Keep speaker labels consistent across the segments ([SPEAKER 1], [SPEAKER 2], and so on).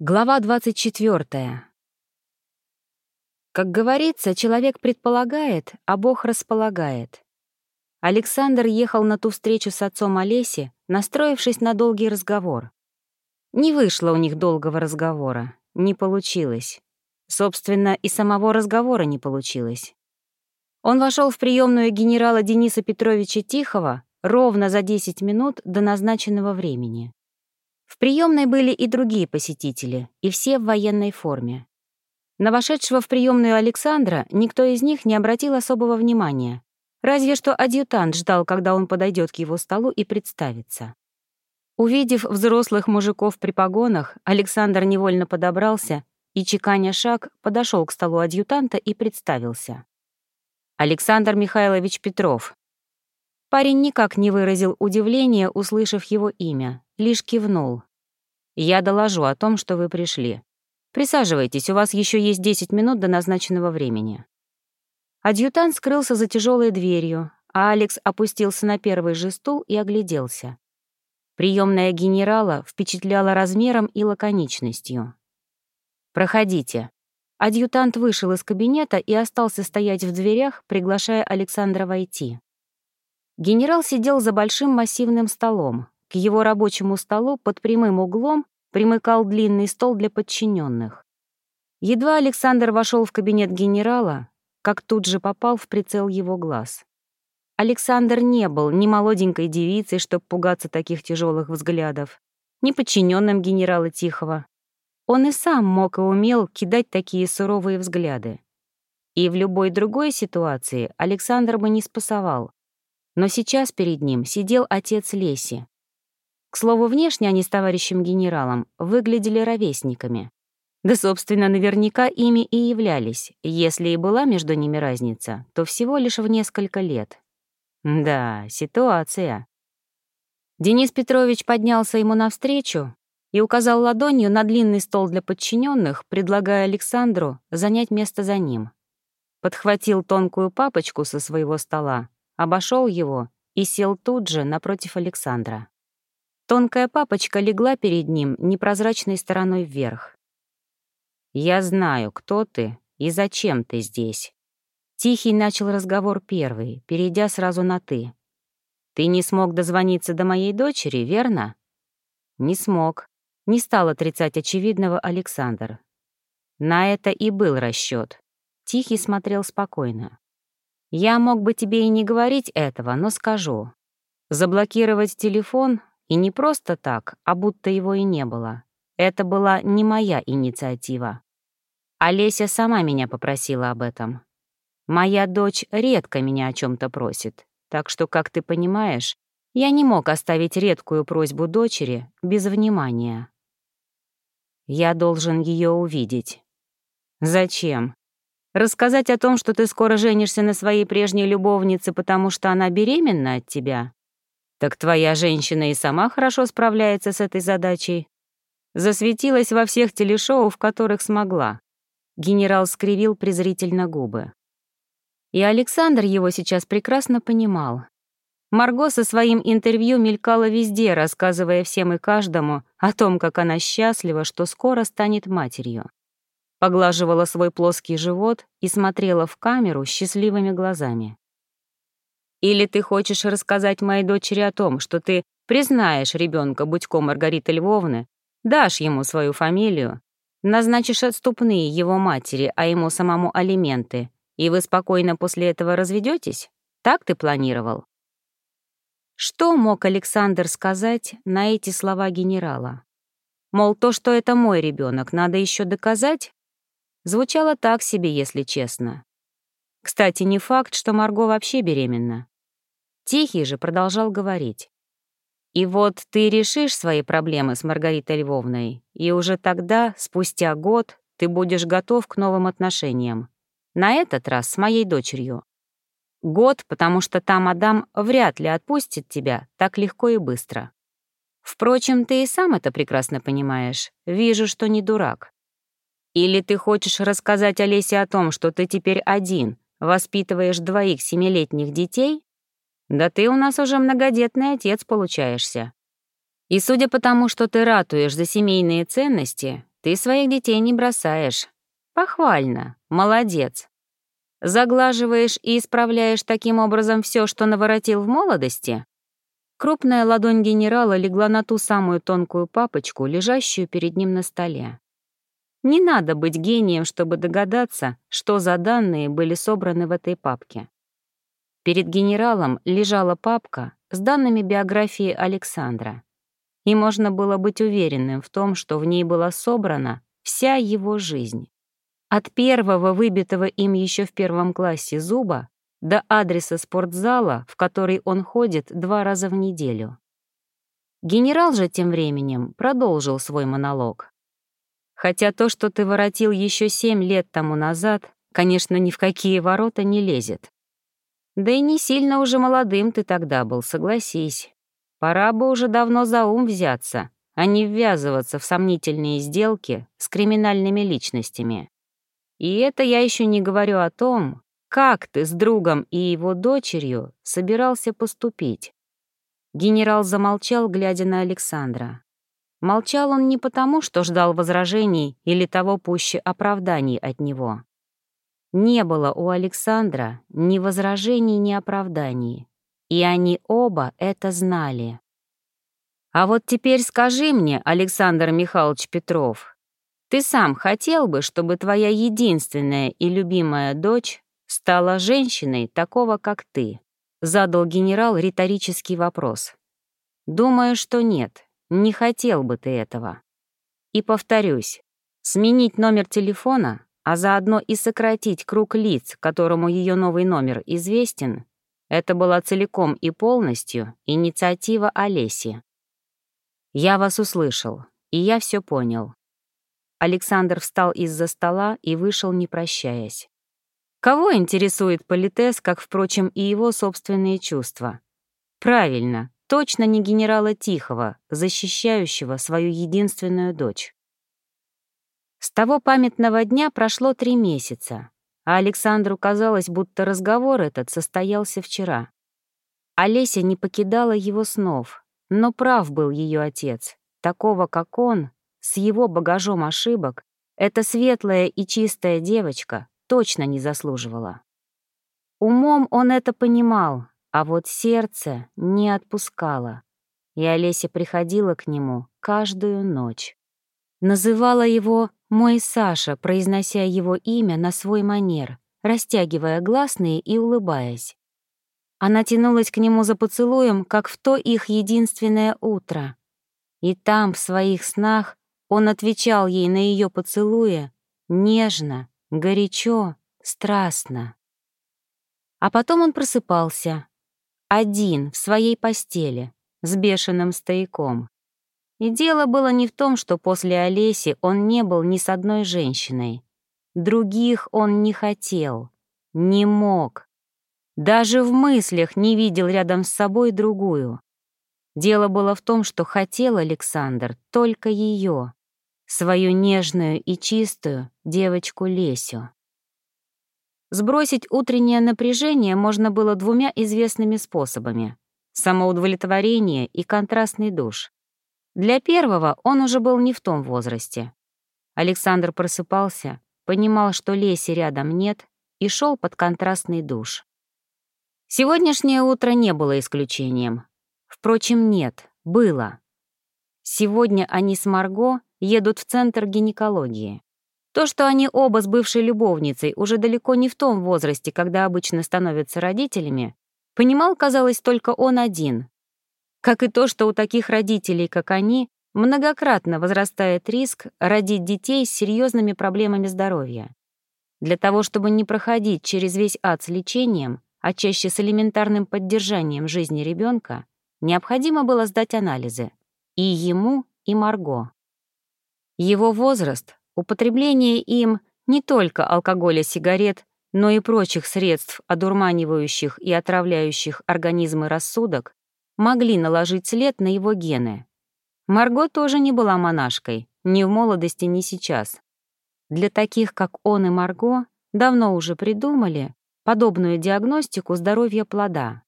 [SPEAKER 1] Глава 24. Как говорится, человек предполагает, а Бог располагает. Александр ехал на ту встречу с отцом Олеси, настроившись на долгий разговор. Не вышло у них долгого разговора, не получилось. Собственно, и самого разговора не получилось. Он вошел в приемную генерала Дениса Петровича Тихого ровно за 10 минут до назначенного времени. В приемной были и другие посетители, и все в военной форме. На вошедшего в приемную Александра никто из них не обратил особого внимания, разве что адъютант ждал, когда он подойдет к его столу и представится. Увидев взрослых мужиков при погонах, Александр невольно подобрался и, чеканя шаг, подошел к столу адъютанта и представился. Александр Михайлович Петров. Парень никак не выразил удивления, услышав его имя, лишь кивнул. «Я доложу о том, что вы пришли. Присаживайтесь, у вас еще есть 10 минут до назначенного времени». Адъютант скрылся за тяжелой дверью, а Алекс опустился на первый же стул и огляделся. Приемная генерала впечатляла размером и лаконичностью. «Проходите». Адъютант вышел из кабинета и остался стоять в дверях, приглашая Александра войти. Генерал сидел за большим массивным столом, к его рабочему столу под прямым углом примыкал длинный стол для подчиненных. Едва Александр вошел в кабинет генерала, как тут же попал в прицел его глаз. Александр не был ни молоденькой девицей, чтоб пугаться таких тяжелых взглядов, ни подчиненным генерала Тихого. Он и сам мог и умел кидать такие суровые взгляды. И в любой другой ситуации Александр бы не спасовал. Но сейчас перед ним сидел отец Леси, к слову, внешне они с товарищем генералом выглядели ровесниками. Да, собственно, наверняка ими и являлись. Если и была между ними разница, то всего лишь в несколько лет. Да, ситуация. Денис Петрович поднялся ему навстречу и указал ладонью на длинный стол для подчиненных, предлагая Александру занять место за ним. Подхватил тонкую папочку со своего стола, обошел его и сел тут же напротив Александра. Тонкая папочка легла перед ним непрозрачной стороной вверх. «Я знаю, кто ты и зачем ты здесь». Тихий начал разговор первый, перейдя сразу на «ты». «Ты не смог дозвониться до моей дочери, верно?» «Не смог», — не стал отрицать очевидного Александр. На это и был расчет. Тихий смотрел спокойно. «Я мог бы тебе и не говорить этого, но скажу. Заблокировать телефон и не просто так, а будто его и не было. Это была не моя инициатива. Олеся сама меня попросила об этом. Моя дочь редко меня о чем то просит, так что, как ты понимаешь, я не мог оставить редкую просьбу дочери без внимания. Я должен ее увидеть. Зачем? Рассказать о том, что ты скоро женишься на своей прежней любовнице, потому что она беременна от тебя? Так твоя женщина и сама хорошо справляется с этой задачей. Засветилась во всех телешоу, в которых смогла. Генерал скривил презрительно губы. И Александр его сейчас прекрасно понимал. Марго со своим интервью мелькала везде, рассказывая всем и каждому о том, как она счастлива, что скоро станет матерью. Поглаживала свой плоский живот и смотрела в камеру счастливыми глазами. Или ты хочешь рассказать моей дочери о том, что ты признаешь ребенка Будько Маргариты Львовны, дашь ему свою фамилию, назначишь отступные его матери, а ему самому алименты, и вы спокойно после этого разведетесь? Так ты планировал?» Что мог Александр сказать на эти слова генерала? Мол, то, что это мой ребенок, надо еще доказать? Звучало так себе, если честно. Кстати, не факт, что Марго вообще беременна. Тихий же продолжал говорить. «И вот ты решишь свои проблемы с Маргаритой Львовной, и уже тогда, спустя год, ты будешь готов к новым отношениям. На этот раз с моей дочерью. Год, потому что та мадам вряд ли отпустит тебя так легко и быстро. Впрочем, ты и сам это прекрасно понимаешь. Вижу, что не дурак. Или ты хочешь рассказать Олесе о том, что ты теперь один, воспитываешь двоих семилетних детей, да ты у нас уже многодетный отец получаешься. И судя по тому, что ты ратуешь за семейные ценности, ты своих детей не бросаешь. Похвально, молодец. Заглаживаешь и исправляешь таким образом все, что наворотил в молодости? Крупная ладонь генерала легла на ту самую тонкую папочку, лежащую перед ним на столе. Не надо быть гением, чтобы догадаться, что за данные были собраны в этой папке. Перед генералом лежала папка с данными биографии Александра. И можно было быть уверенным в том, что в ней была собрана вся его жизнь. От первого выбитого им еще в первом классе зуба до адреса спортзала, в который он ходит два раза в неделю. Генерал же тем временем продолжил свой монолог. Хотя то, что ты воротил еще семь лет тому назад, конечно, ни в какие ворота не лезет. Да и не сильно уже молодым ты тогда был, согласись. Пора бы уже давно за ум взяться, а не ввязываться в сомнительные сделки с криминальными личностями. И это я еще не говорю о том, как ты с другом и его дочерью собирался поступить? Генерал замолчал, глядя на Александра. Молчал он не потому, что ждал возражений или того пуще оправданий от него. Не было у Александра ни возражений, ни оправданий, и они оба это знали. «А вот теперь скажи мне, Александр Михайлович Петров, ты сам хотел бы, чтобы твоя единственная и любимая дочь стала женщиной такого, как ты?» — задал генерал риторический вопрос. «Думаю, что нет, не хотел бы ты этого. И повторюсь, сменить номер телефона, а заодно и сократить круг лиц, которому ее новый номер известен, это была целиком и полностью инициатива Олеси. Я вас услышал, и я все понял. Александр встал из-за стола и вышел, не прощаясь. Кого интересует политес, как, впрочем, и его собственные чувства? Правильно, точно не генерала Тихого, защищающего свою единственную дочь. С того памятного дня прошло три месяца, а Александру казалось, будто разговор этот состоялся вчера. Олеся не покидала его снов, но прав был ее отец. Такого, как он, с его багажом ошибок, эта светлая и чистая девочка точно не заслуживала. Умом он это понимал, а вот сердце не отпускало, и Олеся приходила к нему каждую ночь. Называла его «мой Саша», произнося его имя на свой манер, растягивая гласные и улыбаясь. Она тянулась к нему за поцелуем, как в то их единственное утро. И там, в своих снах, он отвечал ей на ее поцелуе нежно, горячо, страстно. А потом он просыпался, один, в своей постели, с бешеным стояком. И дело было не в том, что после Олеси он не был ни с одной женщиной. Других он не хотел, не мог. Даже в мыслях не видел рядом с собой другую. Дело было в том, что хотел Александр только ее, свою нежную и чистую девочку Лесю. Сбросить утреннее напряжение можно было двумя известными способами — самоудовлетворение и контрастный душ. Для первого он уже был не в том возрасте. Александр просыпался, понимал, что Леси рядом нет, и шел под контрастный душ. Сегодняшнее утро не было исключением. Впрочем, нет, было. Сегодня они с Марго едут в центр гинекологии. То, что они оба с бывшей любовницей уже далеко не в том возрасте, когда обычно становятся родителями, понимал, казалось, только он один. Как и то, что у таких родителей, как они, многократно возрастает риск родить детей с серьезными проблемами здоровья. Для того, чтобы не проходить через весь ад с лечением, а чаще с элементарным поддержанием жизни ребенка, необходимо было сдать анализы. И ему, и Марго. Его возраст, употребление им не только алкоголя, сигарет, но и прочих средств, одурманивающих и отравляющих организмы рассудок, могли наложить след на его гены. Марго тоже не была монашкой, ни в молодости, ни сейчас. Для таких, как он и Марго, давно уже придумали подобную диагностику здоровья плода.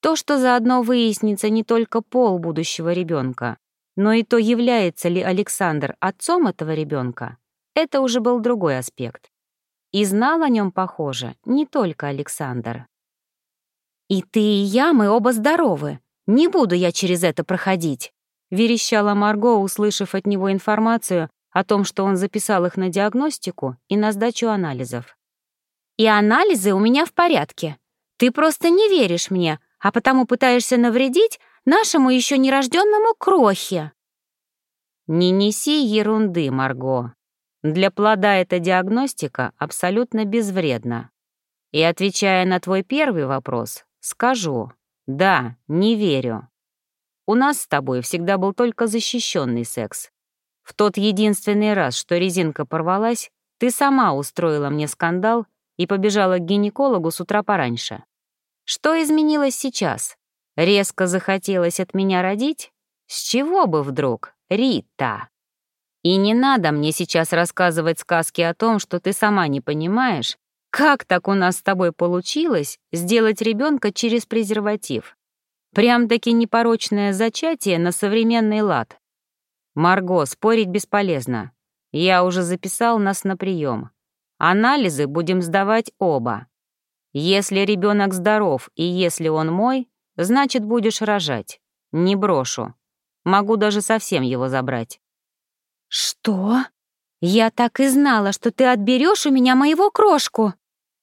[SPEAKER 1] То, что заодно выяснится не только пол будущего ребенка, Но и то, является ли Александр отцом этого ребенка, это уже был другой аспект. И знал о нем, похоже, не только Александр. «И ты, и я, мы оба здоровы. Не буду я через это проходить», — верещала Марго, услышав от него информацию о том, что он записал их на диагностику и на сдачу анализов. «И анализы у меня в порядке. Ты просто не веришь мне, а потому пытаешься навредить нашему еще нерожденному крохе».
[SPEAKER 2] «Не неси ерунды, Марго. Для плода эта диагностика абсолютно безвредна. И отвечая на твой первый вопрос, скажу, да, не верю. У нас с тобой всегда был только защищенный секс. В тот единственный раз, что резинка порвалась, ты сама устроила мне скандал и побежала к гинекологу с утра пораньше. Что изменилось сейчас? Резко захотелось от меня родить? С чего бы вдруг, Рита? И не надо мне сейчас рассказывать сказки о том, что ты сама не понимаешь, как так у нас с тобой получилось сделать ребенка через презерватив. Прям-таки непорочное зачатие на современный лад. Марго, спорить бесполезно. Я уже записал нас на прием. Анализы будем сдавать оба. Если ребенок здоров и если он мой, значит, будешь рожать. Не брошу. Могу даже совсем его забрать.
[SPEAKER 1] «Что? Я так и знала, что ты отберешь у меня моего крошку!»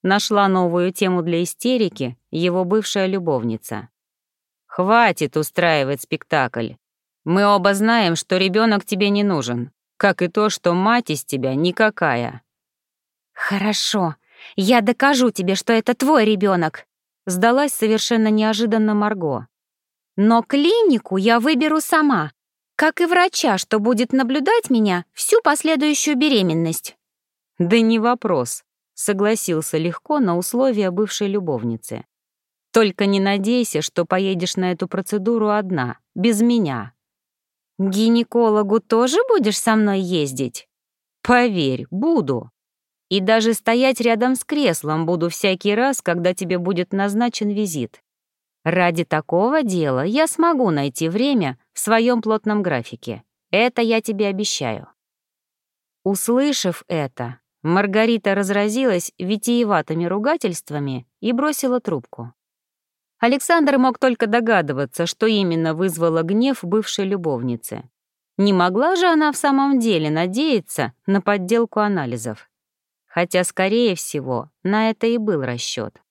[SPEAKER 2] Нашла новую тему для истерики его бывшая любовница. «Хватит устраивать спектакль. Мы оба знаем, что ребенок тебе не нужен, как и то, что мать из тебя никакая».
[SPEAKER 1] «Хорошо, я докажу тебе, что это твой ребенок», сдалась совершенно неожиданно Марго. «Но клинику я выберу сама, как и врача, что будет наблюдать меня всю последующую беременность».
[SPEAKER 2] «Да не вопрос», — согласился легко на условия бывшей любовницы. «Только не надейся, что поедешь на эту процедуру одна, без меня».
[SPEAKER 1] «К гинекологу тоже будешь со мной ездить?»
[SPEAKER 2] «Поверь, буду. И даже стоять рядом с креслом буду всякий раз, когда тебе будет назначен визит. Ради такого дела я смогу найти время в своем плотном графике. Это я тебе обещаю». Услышав это, Маргарита разразилась витиеватыми ругательствами и бросила трубку. Александр мог только догадываться, что именно вызвало гнев бывшей любовницы. Не могла же она в самом деле надеяться на подделку анализов. Хотя, скорее всего, на это и был расчет.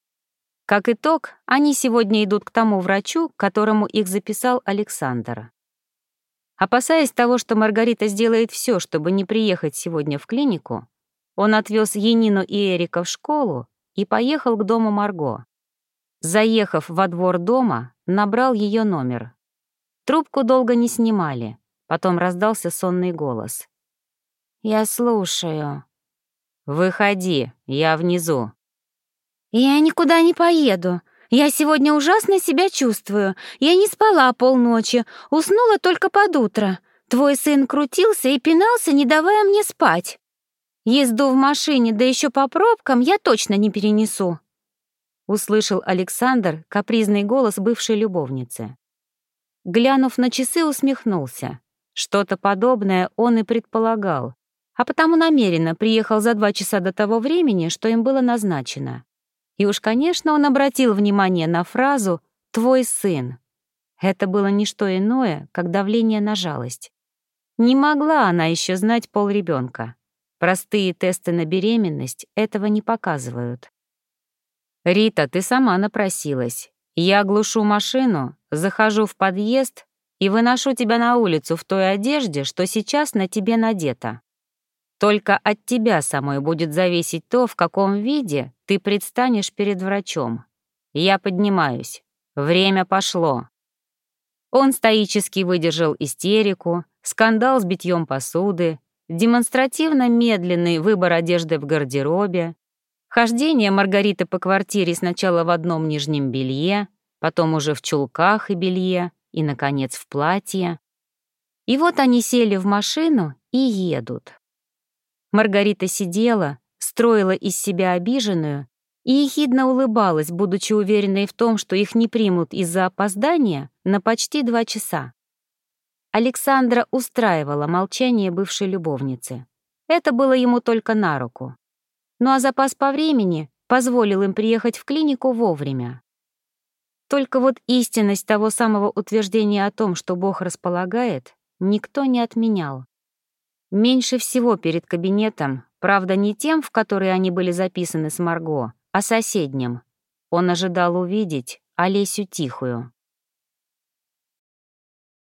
[SPEAKER 2] Как итог, они сегодня идут к тому врачу, которому их записал Александр. Опасаясь того, что Маргарита сделает все, чтобы не приехать сегодня в клинику, он отвез Енину и Эрика в школу и поехал к дому Марго. Заехав во двор дома, набрал ее номер. Трубку долго не снимали, потом раздался сонный голос.
[SPEAKER 1] «Я слушаю».
[SPEAKER 2] «Выходи, я внизу»,
[SPEAKER 1] «Я никуда не поеду. Я сегодня ужасно себя чувствую. Я не спала полночи, уснула только под утро. Твой сын крутился и пинался, не давая мне спать. Езду в машине, да еще по пробкам, я точно не перенесу».
[SPEAKER 2] Услышал Александр капризный голос бывшей любовницы. Глянув на часы, усмехнулся. Что-то подобное он и предполагал, а потому намеренно приехал за два часа до того времени, что им было назначено. И уж, конечно, он обратил внимание на фразу «твой сын». Это было не что иное, как давление на жалость. Не могла она еще знать пол ребенка. Простые тесты на беременность этого не показывают. «Рита, ты сама напросилась. Я глушу машину, захожу в подъезд и выношу тебя на улицу в той одежде, что сейчас на тебе надета. Только от тебя самой будет зависеть то, в каком виде ты предстанешь перед врачом. Я поднимаюсь. Время пошло. Он стоически выдержал истерику, скандал с битьем посуды, демонстративно медленный выбор одежды в гардеробе, хождение Маргариты по квартире сначала в одном нижнем белье, потом уже в чулках и белье, и, наконец, в платье. И вот они сели в машину и едут. Маргарита сидела, строила из себя обиженную и ехидно улыбалась, будучи уверенной в том, что их не примут из-за опоздания на почти два часа.
[SPEAKER 1] Александра устраивала молчание бывшей любовницы. Это было ему только на руку. Ну а запас по времени позволил им приехать в клинику вовремя. Только вот истинность того самого утверждения о том, что Бог располагает, никто не отменял. Меньше всего перед кабинетом, правда не тем, в который они были записаны с Марго, а соседним, он ожидал увидеть Олесю Тихую.